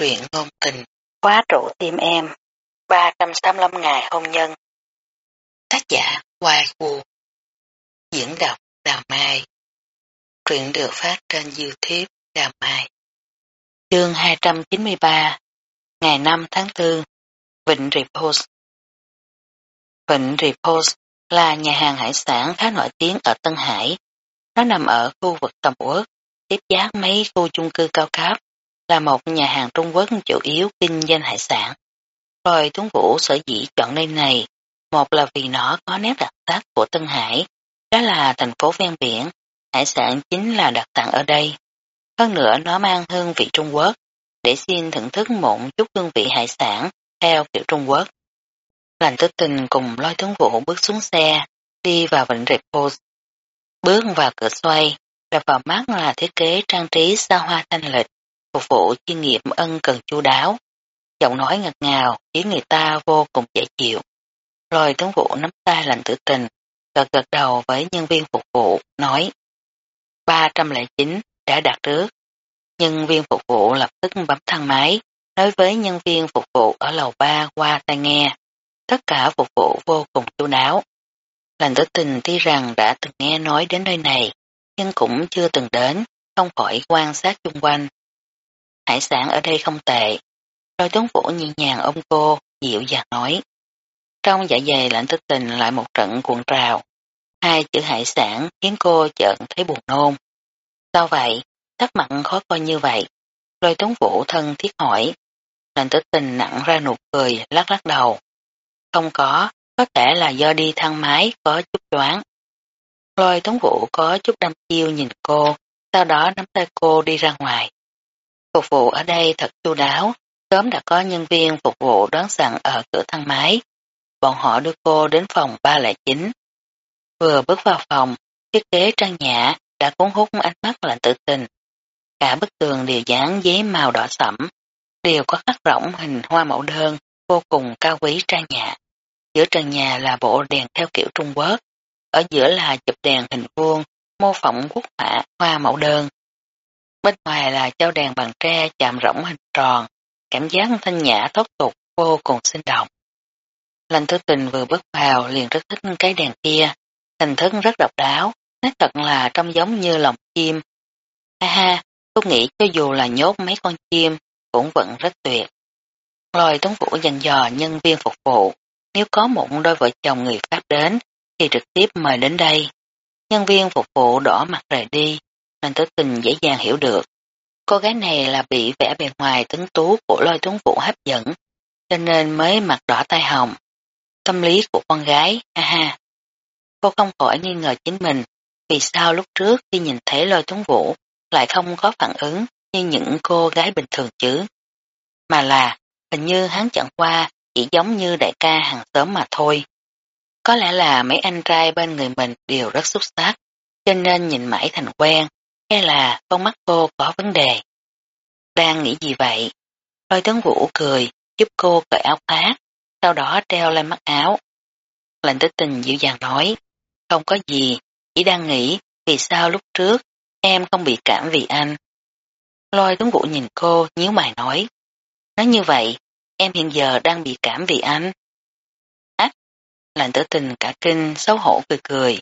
truyện ngôn tình, khóa trụ tim em, 385 ngày hôn nhân. Tác giả Hoài Vũ Diễn đọc Đào Mai Truyện được phát trên Youtube Đào Mai Chương 293 Ngày 5 tháng 4 Vịnh Repose Vịnh Repose là nhà hàng hải sản khá nổi tiếng ở Tân Hải. Nó nằm ở khu vực tầm quốc, tiếp giáp mấy khu chung cư cao cấp là một nhà hàng Trung Quốc chủ yếu kinh doanh hải sản. Rồi Tuấn Vũ sở dĩ chọn nơi này, một là vì nó có nét đặc sắc của Tân Hải, đó là thành phố ven biển, hải sản chính là đặc sản ở đây. Hơn nữa nó mang hương vị Trung Quốc, để xin thưởng thức một chút hương vị hải sản theo kiểu Trung Quốc. Lành tức tình cùng lôi Tuấn Vũ bước xuống xe, đi vào vịnh Repose. Bước vào cửa xoay, đập vào mắt là thiết kế trang trí xa hoa thanh lịch, phục vụ chuyên nghiệp ân cần chu đáo. Giọng nói ngặt ngào khiến người ta vô cùng dễ chịu. Rồi tướng vụ nắm tay lành tử tình, gật gật đầu với nhân viên phục vụ, nói 309 đã đạt trước. Nhân viên phục vụ lập tức bấm thang máy, nói với nhân viên phục vụ ở lầu 3 qua tai nghe. Tất cả phục vụ vô cùng chu đáo. Lành tử tình tuy rằng đã từng nghe nói đến nơi này, nhưng cũng chưa từng đến, không khỏi quan sát chung quanh, hải sản ở đây không tệ. Lôi tuấn vũ nhẹ nhàng ôm cô, dịu dàng nói. Trong dạ dày lạnh tức tình lại một trận cuộn trào. Hai chữ hải sản khiến cô chợt thấy buồn nôn. Sao vậy? Sắc mặn khó coi như vậy. Lôi tuấn vũ thân thiết hỏi. Lạnh tức tình nặng ra nụ cười, lắc lắc đầu. Không có, có thể là do đi thang máy có chút đoán. Lôi tuấn vũ có chút đăm chiêu nhìn cô, sau đó nắm tay cô đi ra ngoài. Phục vụ ở đây thật chu đáo, sớm đã có nhân viên phục vụ đón sẵn ở cửa thang máy. Bọn họ đưa cô đến phòng 309. Vừa bước vào phòng, thiết kế trang nhã đã cuốn hút ánh mắt lạnh tự tình. Cả bức tường đều dán giấy màu đỏ sẫm, đều có khắc rỗng hình hoa mẫu đơn, vô cùng cao quý trang nhã. Giữa trần nhà là bộ đèn theo kiểu Trung Quốc, ở giữa là chụp đèn hình vuông, mô phỏng quốc họa hoa mẫu đơn. Bên ngoài là châu đèn bằng tre chạm rỗng hình tròn, cảm giác thanh nhã thoát tục vô cùng sinh động. Lành thư tình vừa bước vào liền rất thích cái đèn kia, hình thức rất độc đáo, nét thật là trông giống như lòng chim. Ha ha, tôi nghĩ cho dù là nhốt mấy con chim cũng vẫn rất tuyệt. Rồi Tuấn Vũ dành dò nhân viên phục vụ, nếu có một đôi vợ chồng người Pháp đến thì trực tiếp mời đến đây. Nhân viên phục vụ đỏ mặt rời đi, nên tử tình dễ dàng hiểu được. Cô gái này là bị vẻ bề ngoài tấn tú của lôi tuấn vũ hấp dẫn, cho nên mới mặt đỏ tai hồng. Tâm lý của con gái, ha ha. Cô không khỏi nghi ngờ chính mình, vì sao lúc trước khi nhìn thấy lôi tuấn vũ lại không có phản ứng như những cô gái bình thường chứ. Mà là, hình như hắn chẳng qua chỉ giống như đại ca hàng xóm mà thôi. Có lẽ là mấy anh trai bên người mình đều rất xuất sắc, cho nên nhìn mãi thành quen, hay là con mắt cô có vấn đề? Đang nghĩ gì vậy? Lôi tướng vũ cười, giúp cô cởi áo khoác, sau đó treo lên mắt áo. Lệnh tích tình dịu dàng nói, không có gì, chỉ đang nghĩ vì sao lúc trước em không bị cảm vì anh. Lôi tướng vũ nhìn cô, nhíu mày nói, nói như vậy, em hiện giờ đang bị cảm vì anh. Ách, lệnh tử tình cả kinh, xấu hổ cười cười.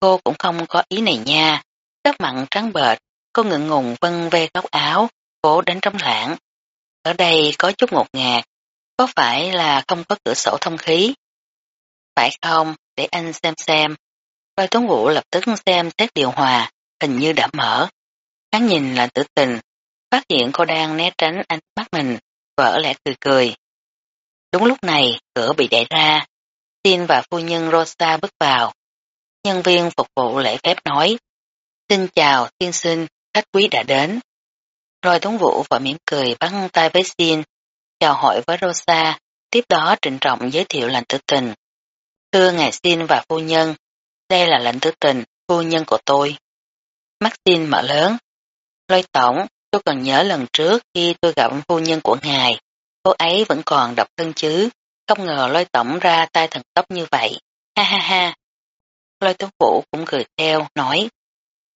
Cô cũng không có ý này nha, Đất mặn trắng bệt, cô ngượng ngùng vân ve góc áo, cố đánh trống lãng. Ở đây có chút ngột ngạt, có phải là không có cửa sổ thông khí? Phải không, để anh xem xem. Lôi tuấn vũ lập tức xem xét điều hòa, hình như đã mở. Hắn nhìn là tử tình, phát hiện cô đang né tránh ánh mắt mình, vỡ lẽ cười cười. Đúng lúc này, cửa bị đẩy ra, Tin và phu nhân Rosa bước vào. Nhân viên phục vụ lễ phép nói, Xin chào, tiên sinh, khách quý đã đến. Rồi Tuấn Vũ và mỉm cười bắt tay với Xin, chào hỏi với Rosa, tiếp đó trịnh trọng giới thiệu lãnh tử tình. Thưa ngài Xin và phu nhân, đây là lệnh tử tình, phu nhân của tôi. Mắt Xin mở lớn. Lôi tổng, tôi còn nhớ lần trước khi tôi gặp phu nhân của ngài, cô ấy vẫn còn độc thân chứ, không ngờ lôi tổng ra tay thần tốc như vậy. Ha ha ha. Lôi tuấn vũ cũng cười theo, nói,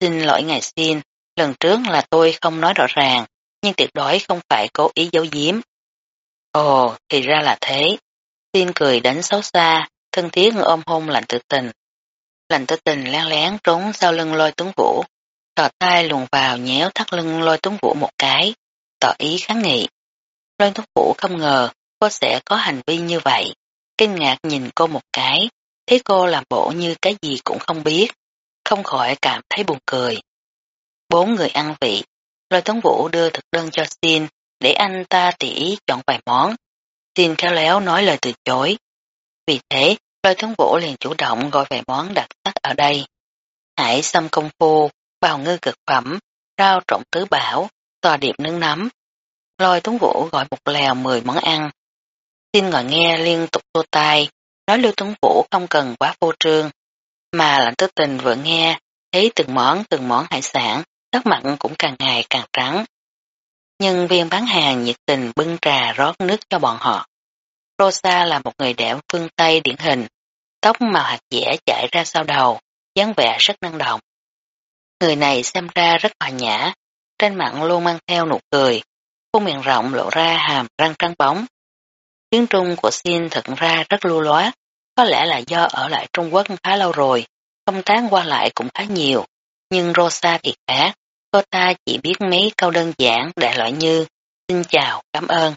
Xin lỗi ngài xin, lần trước là tôi không nói rõ ràng, nhưng tuyệt đối không phải cố ý giấu giếm. Ồ, thì ra là thế. Xin cười đến xấu xa, thân thiết ôm hôn lạnh tự tình. Lạnh tự tình lén lén trốn sau lưng lôi tuấn vũ, thò tay luồn vào nhéo thắt lưng lôi tuấn vũ một cái, tỏ ý kháng nghị. Lôi tuấn vũ không ngờ cô sẽ có hành vi như vậy, kinh ngạc nhìn cô một cái, thấy cô làm bộ như cái gì cũng không biết, không khỏi cảm thấy buồn cười. Bốn người ăn vị, lôi tuấn vũ đưa thực đơn cho xin, để anh ta tỉ chọn vài món. Xin khéo léo nói lời từ chối. Vì thế, lôi tuấn vũ liền chủ động gọi vài món đặc sắc ở đây. Hải xâm công phu, bào ngư cực phẩm, rau trộn tứ bảo, tòa điệp nướng nấm. Lôi tuấn vũ gọi một lèo 10 món ăn. Xin ngồi nghe liên tục tô tai, nói Lưu Tuấn Vũ không cần quá vô trương, mà lạnh tư tình vừa nghe, thấy từng món từng món hải sản, sắc mặt cũng càng ngày càng trắng. nhân viên bán hàng nhiệt tình bưng trà rót nước cho bọn họ. Rosa là một người đẹp phương Tây điển hình, tóc màu hạt dẻ chảy ra sau đầu, dáng vẻ rất năng động. Người này xem ra rất hòa nhã, trên mặt luôn mang theo nụ cười, khuôn miệng rộng lộ ra hàm răng trắng bóng. Tiếng Trung của Xin thật ra rất lưu loát, có lẽ là do ở lại Trung Quốc khá lâu rồi, công tác qua lại cũng khá nhiều, nhưng Rosa thì khác, cô ta chỉ biết mấy câu đơn giản đại loại như xin chào, cảm ơn.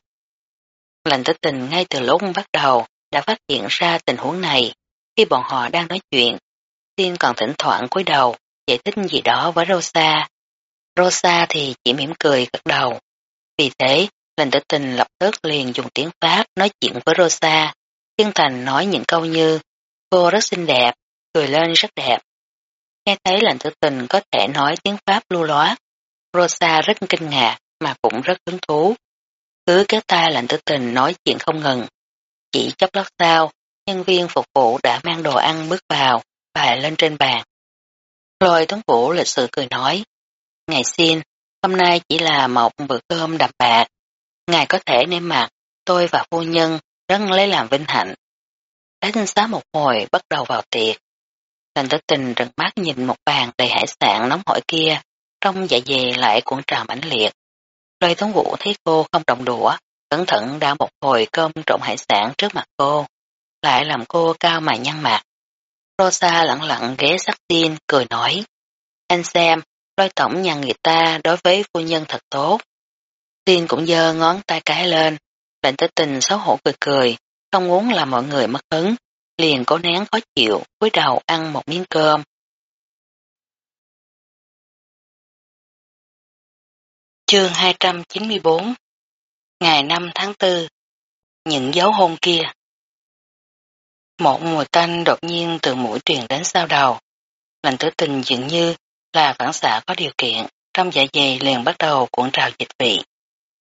Lành tử tình ngay từ lúc bắt đầu đã phát hiện ra tình huống này, khi bọn họ đang nói chuyện, Tiên còn thỉnh thoảng cúi đầu, giải thích gì đó với Rosa. Rosa thì chỉ mỉm cười gật đầu. Vì thế, lành tử tình lập tức liền dùng tiếng Pháp nói chuyện với Rosa, chân thành nói những câu như cô rất xinh đẹp, cười lên rất đẹp. Nghe thấy lành tử tình có thể nói tiếng Pháp lưu loát, Rosa rất kinh ngạc mà cũng rất hứng thú. Cứ kéo tay lành tử tình nói chuyện không ngừng. Chỉ chốc lát sau, nhân viên phục vụ đã mang đồ ăn bước vào, và lên trên bàn. Lôi tuấn vũ lịch sự cười nói, Ngài xin, hôm nay chỉ là một bữa cơm đậm bạc. Ngài có thể nêm mặt, tôi và phu nhân rất lấy làm vinh hạnh. Đánh xá một hồi bắt đầu vào tiệc. Thành tử tình rừng mắt nhìn một bàn đầy hải sản nóng hổi kia, trong dạ dày lại cuộn trào mãnh liệt. Lôi tuấn vũ thấy cô không động đũa, cẩn thận đao một hồi cơm trộn hải sản trước mặt cô, lại làm cô cao mà nhăn mặt. Rosa lặng lặng ghé sát tin, cười nói. Anh xem, lôi tổng nhà người ta đối với phu nhân thật tốt. Tin cũng dơ ngón tay cái lên, lệnh tử tình xấu hổ cười cười, không muốn làm mọi người mất hứng, liền cố nén khó chịu, cúi đầu ăn một miếng cơm. Chương 294 Ngày 5 tháng 4 Những dấu hôn kia Một mùi tanh đột nhiên từ mũi truyền đến sau đầu. Lành tử tình dường như là phản xạ có điều kiện, trong dạ dày liền bắt đầu cuộn trào dịch vị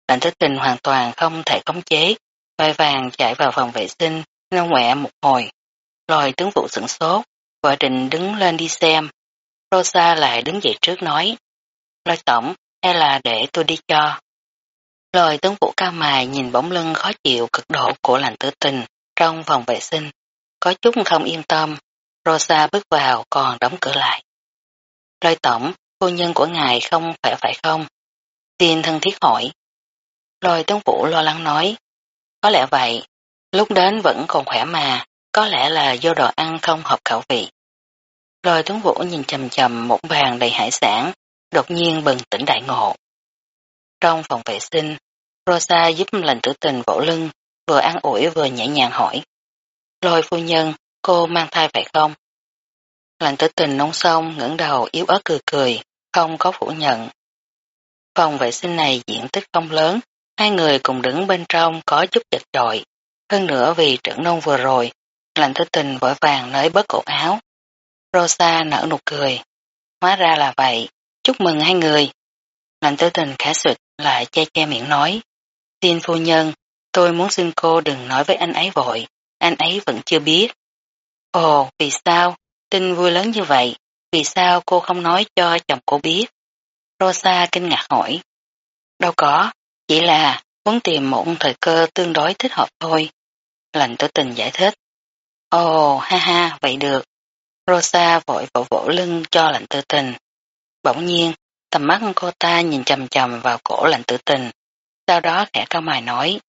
lạnh tử tình hoàn toàn không thể khống chế, vai vàng chạy vào phòng vệ sinh, nâu ngoẹ một hồi. Rồi tướng vụ sửng sốt, vợ định đứng lên đi xem. Rosa lại đứng dậy trước nói, lôi tổng, hay là để tôi đi cho. Lời tướng vụ cao mài nhìn bóng lưng khó chịu cực độ của lành tử tình trong phòng vệ sinh, có chút không yên tâm. Rosa bước vào còn đóng cửa lại. Lôi tổng, cô nhân của ngài không phải phải không? Tiên thân thiết hỏi. Lôi tướng vũ lo lắng nói. Có lẽ vậy, lúc đến vẫn còn khỏe mà, có lẽ là do đồ ăn không hợp khẩu vị. Lôi tướng vũ nhìn chầm chầm một bàn đầy hải sản, đột nhiên bừng tỉnh đại ngộ. Trong phòng vệ sinh, Rosa giúp lệnh tử tình vỗ lưng, vừa ăn ủi vừa nhẹ nhàng hỏi. Lôi phu nhân, cô mang thai phải không? Lệnh tử tình nóng xong ngẩng đầu yếu ớt cười cười, không có phủ nhận. Phòng vệ sinh này diện tích không lớn, hai người cùng đứng bên trong có chút chật trội. Hơn nữa vì trưởng nông vừa rồi, lệnh tử tình vội vàng nới bớt cổ áo. Rosa nở nụ cười. Hóa ra là vậy, chúc mừng hai người. Lệnh tử tình khả sụt lại che che miệng nói. Xin phu nhân, tôi muốn xin cô đừng nói với anh ấy vội, anh ấy vẫn chưa biết. Ồ, vì sao? Tin vui lớn như vậy, vì sao cô không nói cho chồng cô biết? Rosa kinh ngạc hỏi. Đâu có, chỉ là muốn tìm một thời cơ tương đối thích hợp thôi. Lành tử tình giải thích. Ồ, ha ha, vậy được. Rosa vội vỗ vỗ lưng cho lạnh tử tình. Bỗng nhiên, Tầm mắt cô ta nhìn chầm chầm vào cổ lạnh tử tình, sau đó khẽ cao mài nói.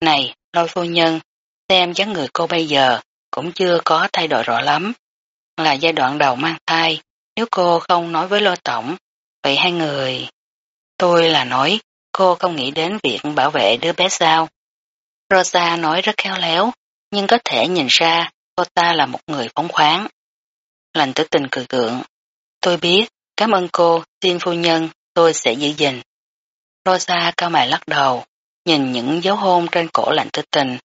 Này, lôi phu nhân, xem dáng người cô bây giờ cũng chưa có thay đổi rõ lắm. Là giai đoạn đầu mang thai, nếu cô không nói với lôi tổng, vậy hai người... Tôi là nói, cô không nghĩ đến việc bảo vệ đứa bé sao. Rosa nói rất khéo léo, nhưng có thể nhìn ra cô ta là một người phóng khoáng. Lành tử tình cười gượng. Tôi biết, cảm ơn cô, xin phu nhân, tôi sẽ giữ gìn. Rosa cao mày lắc đầu, nhìn những dấu hôn trên cổ lạnh tử tình.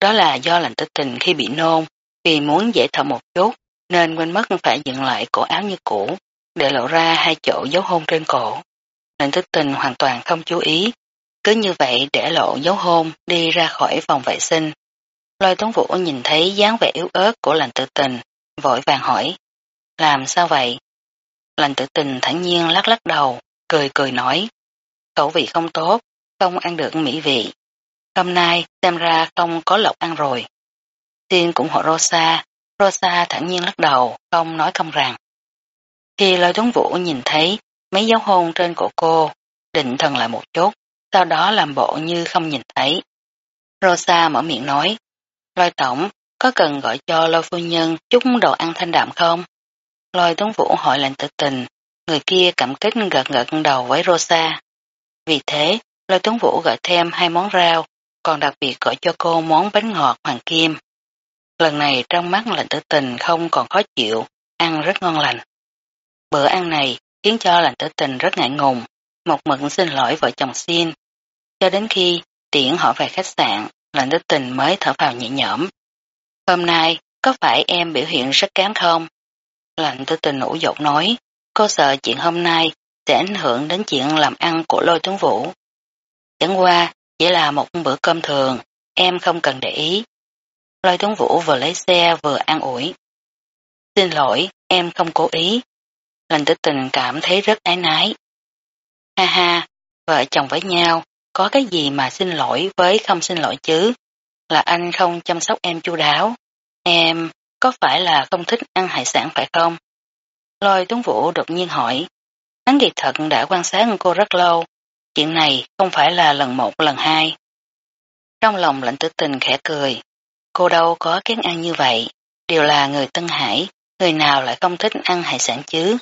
Đó là do lạnh tử tình khi bị nôn, vì muốn dễ thở một chút, nên quên mất phải dựng lại cổ áo như cũ, để lộ ra hai chỗ dấu hôn trên cổ. Lệnh tử tình hoàn toàn không chú ý, cứ như vậy để lộ dấu hôn đi ra khỏi phòng vệ sinh. Lôi tuấn vũ nhìn thấy dáng vẻ yếu ớt của lành tử tình, vội vàng hỏi. Làm sao vậy? Lành tử tình thản nhiên lắc lắc đầu, cười cười nói. Khẩu vị không tốt, không ăn được mỹ vị. Hôm nay xem ra không có lộc ăn rồi. Tiên cũng hỏi Rosa, Rosa thản nhiên lắc đầu, không nói không rằng. Khi lôi tuấn vũ nhìn thấy mấy dấu hôn trên cổ cô, định thần lại một chút, sau đó làm bộ như không nhìn thấy. Rosa mở miệng nói, lôi tổng, có cần gọi cho lôi phu nhân chút đồ ăn thanh đạm không? Lôi tuấn vũ hỏi lệnh tự tình, người kia cảm kích gật gật đầu với Rosa. Vì thế, lôi tuấn vũ gọi thêm hai món rau, còn đặc biệt gọi cho cô món bánh ngọt hoàng kim. Lần này trong mắt lệnh tử tình không còn khó chịu, ăn rất ngon lành. Bữa ăn này khiến cho lành tử tình rất ngại ngùng, một mực xin lỗi vợ chồng xin. Cho đến khi tiễn họ về khách sạn, lành tử tình mới thở vào nhẹ nhõm. Hôm nay, có phải em biểu hiện rất kém không? Lành tử tình ủ dột nói, cô sợ chuyện hôm nay sẽ ảnh hưởng đến chuyện làm ăn của lôi tướng vũ. Chẳng qua, chỉ là một bữa cơm thường, em không cần để ý. Lôi tướng vũ vừa lấy xe vừa an ủi. Xin lỗi, em không cố ý. Lành tử tình cảm thấy rất ái nái. Ha ha, vợ chồng với nhau, có cái gì mà xin lỗi với không xin lỗi chứ? Là anh không chăm sóc em chu đáo. Em, có phải là không thích ăn hải sản phải không? Lôi tuấn vũ đột nhiên hỏi. Hắn kỳ thật đã quan sát cô rất lâu. Chuyện này không phải là lần một lần hai. Trong lòng lạnh tử tình khẽ cười. Cô đâu có kén ăn như vậy. Đều là người Tân Hải, người nào lại không thích ăn hải sản chứ?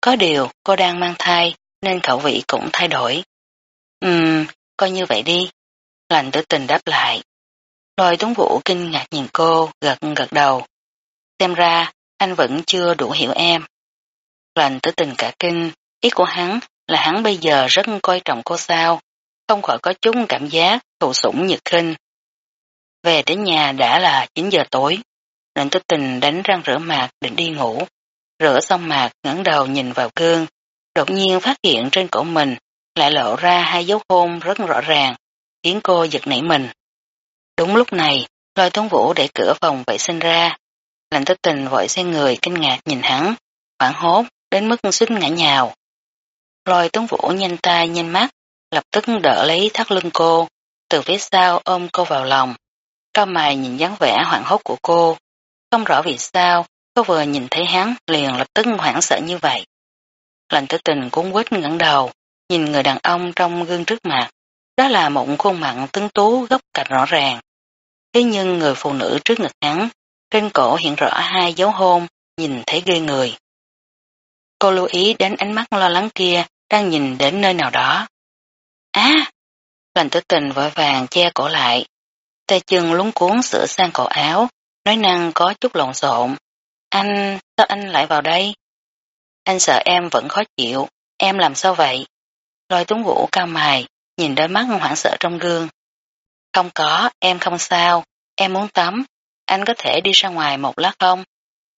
Có điều cô đang mang thai nên khẩu vị cũng thay đổi. Ừm, coi như vậy đi. Lành tử tình đáp lại. Lôi tuấn vũ kinh ngạc nhìn cô, gật gật đầu. Xem ra, anh vẫn chưa đủ hiểu em. Lành tử tình cả kinh, ý của hắn là hắn bây giờ rất coi trọng cô sao, không khỏi có chút cảm giác thụ sủng nhược khinh. Về đến nhà đã là 9 giờ tối, lệnh tử tình đánh răng rửa mặt định đi ngủ. Rửa xong mặt ngẩng đầu nhìn vào gương, đột nhiên phát hiện trên cổ mình lại lộ ra hai dấu hôn rất rõ ràng, khiến cô giật nảy mình. Đúng lúc này, lôi tuấn vũ để cửa phòng vệ sinh ra. Lạnh tích tình vội xe người kinh ngạc nhìn hắn, hoảng hốt, đến mức suýt ngã nhào. Lôi tuấn vũ nhanh tay nhanh mắt, lập tức đỡ lấy thắt lưng cô, từ phía sau ôm cô vào lòng. Cao mày nhìn dáng vẻ hoảng hốt của cô, không rõ vì sao, cô vừa nhìn thấy hắn liền lập tức hoảng sợ như vậy. lành tử tình cũng quýt ngẩng đầu, nhìn người đàn ông trong gương trước mặt. Đó là một khuôn mặt tướng tú góc cạnh rõ ràng. Thế nhưng người phụ nữ trước ngực hắn, trên cổ hiện rõ hai dấu hôn, nhìn thấy ghê người. Cô lưu ý đến ánh mắt lo lắng kia đang nhìn đến nơi nào đó. Á! À, lành tử tình vội vàng che cổ lại. Tay chân lúng cuốn sửa sang cổ áo, nói năng có chút lộn xộn. Anh, sao anh lại vào đây? Anh sợ em vẫn khó chịu, em làm sao vậy? Lôi tuấn vũ cao mài, nhìn đôi mắt hoảng sợ trong gương. Không có, em không sao, em muốn tắm, anh có thể đi ra ngoài một lát không?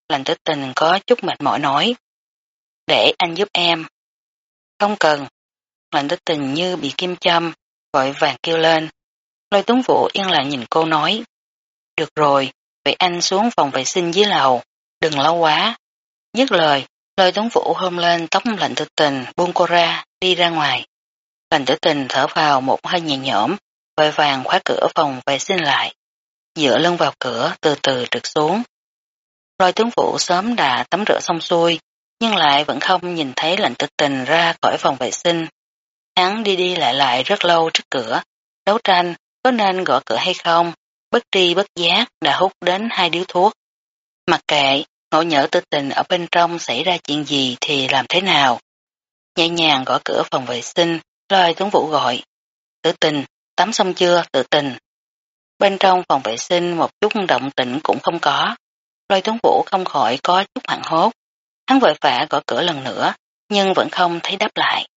Lành tử tình có chút mệt mỏi nói. Để anh giúp em. Không cần. Lành tử tình như bị kim châm, vội vàng kêu lên. Lôi tuấn vũ yên lặng nhìn cô nói. Được rồi, vậy anh xuống phòng vệ sinh dưới lầu, đừng lâu quá. Dứt lời, lời tuấn vũ hôm lên tóc lạnh tử tình buông cô ra, đi ra ngoài. Lạnh tử tình thở vào một hơi nhẹ nhõm, vội vàng khóa cửa phòng vệ sinh lại. Dựa lưng vào cửa từ từ trượt xuống. Lôi tướng vũ sớm đã tắm rửa xong xuôi, nhưng lại vẫn không nhìn thấy lệnh tử tình ra khỏi phòng vệ sinh. Hắn đi đi lại lại rất lâu trước cửa, đấu tranh có nên gõ cửa hay không, bất tri bất giác đã hút đến hai điếu thuốc. Mặc kệ, ngộ nhỡ tư tình ở bên trong xảy ra chuyện gì thì làm thế nào. Nhẹ nhàng gõ cửa phòng vệ sinh, lời tuấn vũ gọi. Tử tình, tắm xong chưa, tự tình. Bên trong phòng vệ sinh một chút động tĩnh cũng không có. Lôi tuấn vũ không khỏi có chút hoảng hốt. Hắn vội vã gõ cửa lần nữa, nhưng vẫn không thấy đáp lại.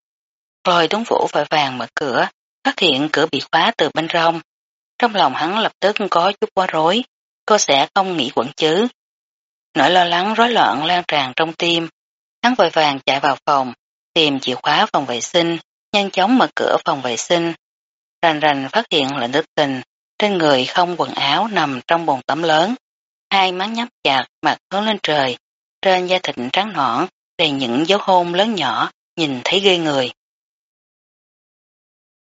Lôi tuấn vũ vội vàng mở cửa, phát hiện cửa bị khóa từ bên trong. Trong lòng hắn lập tức có chút quá rối, cô sẽ không nghĩ quẩn chứ. Nỗi lo lắng rối loạn lan tràn trong tim, hắn vội vàng chạy vào phòng, tìm chìa khóa phòng vệ sinh, nhanh chóng mở cửa phòng vệ sinh. Rành rành phát hiện lệnh đức tình, trên người không quần áo nằm trong bồn tắm lớn, hai mắt nhắm chặt, mặt hướng lên trời, trên da thịt trắng nõn, đầy những dấu hôn lớn nhỏ, nhìn thấy ghê người.